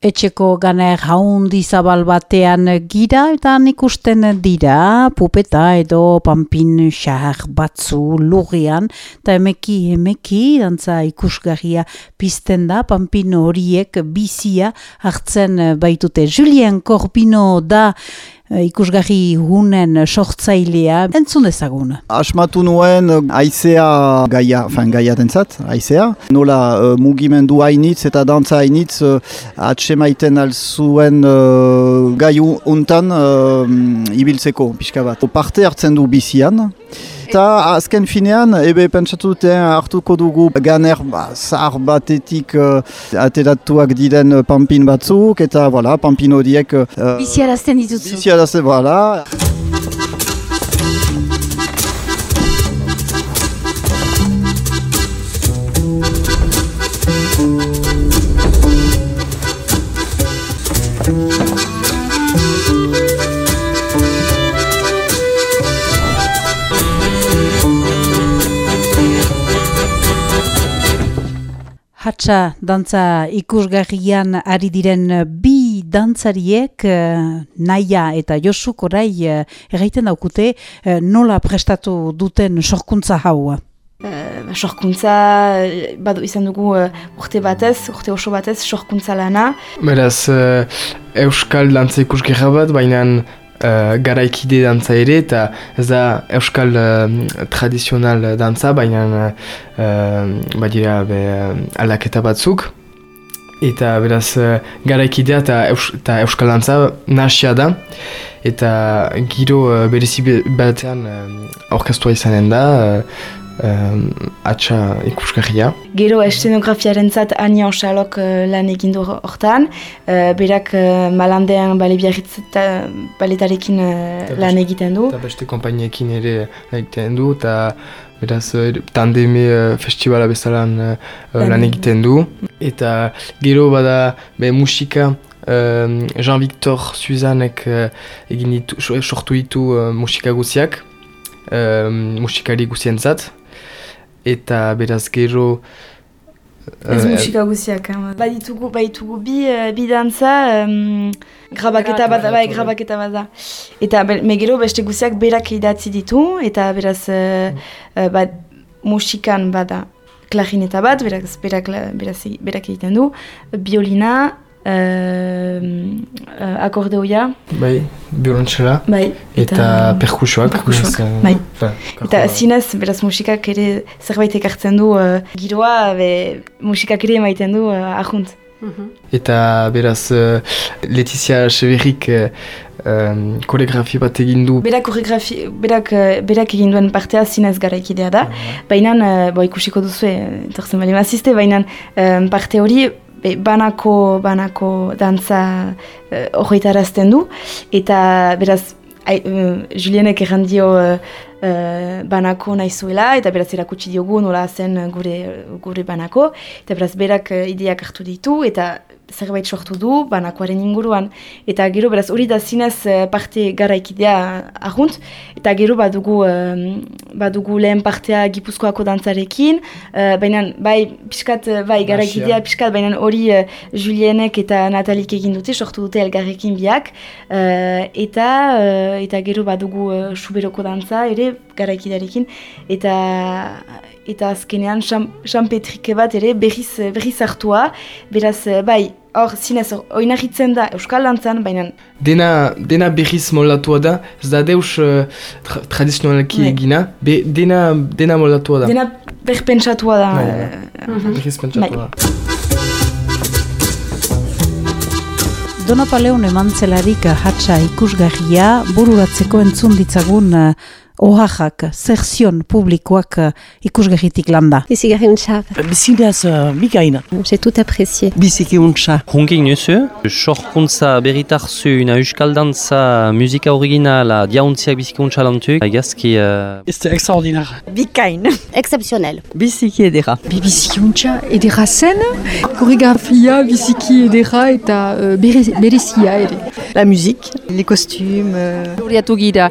Etxeko ganer jaundi zabal batean gira eta ikusten dira pupeta edo pampin xahar batzu lurrian eta emeki emeki dantza ikusgarria pizten da pampin horiek bizia hartzen baitute. Julien Corpino da ikusgarri hunen sortzailea, entzun ezagun. Asmatu nuen eh, aizea gaia, fan gaia dentzat, aizea. Nola uh, mugimendu hainitz eta dantza hainitz uh, atsemaiten alzuen uh, gai untan uh, ibiltzeko pixka bat. Parte hartzen du bizian, Eta azken finean, ebe pentsatu dute hartuko dugu ganer ba, zahar batetik uh, ateratuak diren pampin batzuk, eta voilà, pampin horiek... Uh, Biziarazten dituzu. Biziarazten, voilà. Hatsa dantza ikusgarrian ari diren bi dantzariek uh, naia eta josuk orai uh, erraiten daukute uh, nola prestatu duten sorkuntza hau. Uh, sorkuntza, badu izan dugu urte batez, urte oso batez, sorkuntza lana. Beraz, Euskal dantza ikusgarra bat, baina uh, garaikide dantza ere eta ez da euskal uh, tradizional dantza baina uh, badira be, aldaketa batzuk. Eta beraz uh, garaikidea eta, eta euskal dantza nasia da. Eta giro uh, berezi batean uh, orkestua izanen da uh, atxa ikusgarria. Gero estenografiaren zat Ania Osalok uh, lan egindu hortan, uh, berak uh, malandean bale baletarekin uh, lan egiten du. Eta beste kompainiekin ere lan egiten du, eta beraz tandeme festivala bezalan uh, lan egiten du. Eta gero bada be, musika, Jean-Victor Suzanek uh, egin ditu, sortu ditu uh, musika guziak, uh, musikari guzien zat, eta beraz gero... Ez uh, musika guziak, baditugu, baditugu bi, uh, bi dantza, um, grabaketa bat, bai, grabaketa bat da. Eta me gero beste guziak berak idatzi ditu, eta beraz uh, uh, musikan bada klarineta bat, beraz berak, beraz, berak egiten du, biolina, uh, uh, akordeoia. Bai, biolontxela. Bai. Eta, eta perkusoak. Perkusoak, uh, bai. Ba, eta zinez, beraz musikak ere zerbait ekartzen du uh, giroa, be, musikak ere emaiten du uh, ahunt. Mhm. Eta beraz, uh, Letizia Severik uh, um, koreografi bat egin du. Berak koreografi, berak, berak egin duen partea zinez garaikidea da. Uh Baina, uh, bo ikusiko duzu, entorzen bali mazizte, baina um, parte hori be, banako, banako dantza uh, du. Eta beraz, ai, uh, Julienek errandio uh, uh, banako nahi zuela, eta beraz erakutsi diogu nola zen gure, gure banako. Eta beraz berak uh, ideak hartu ditu, eta zerbait sortu du, banakoaren inguruan. Eta gero, beraz, hori da zinez eh, parte garaikidea ahunt, eta gero badugu, um, badugu lehen partea gipuzkoako dantzarekin, uh, baina, bai, piskat, bai, garaikidea, piskat, baina hori uh, Julienek eta Natalik egin dute, sortu dute elgarrekin biak, eta, eta gero badugu uh, suberoko dantza, ere, garaikidearekin, eta eta azkenean Jean bat ere berriz, berriz hartua, beraz, bai, hor, zinez, oinahitzen da Euskal Lantzan, baina... Dena, dena berriz moldatua da, ez da deus uh, tra tradizionalki bai. egina, be, dena, dena moldatua da. Dena berpentsatua da. Bai, bai. Uh, Berriz pentsatua da. Donapaleon emantzelarik hatsa ikusgarria bururatzeko entzun ditzagun uh, ohajak, zerzion publikoak uh, ikusgehitik landa. Biziki untsa. Bizinaz, uh, bikaina. J'ai tout apprécié. Biziki untsa. Hongi nuzu, sorkuntza beritarzu una euskaldantza musika originala diauntziak biziki untsa lantu. Egazki... Uh... Ez extraordinar. Bikain. Exceptionnel. Biziki edera. Bi biziki untsa edera zen, koreografia biziki edera eta uh, berezia ere. La musique, les costumes... Uh... gira.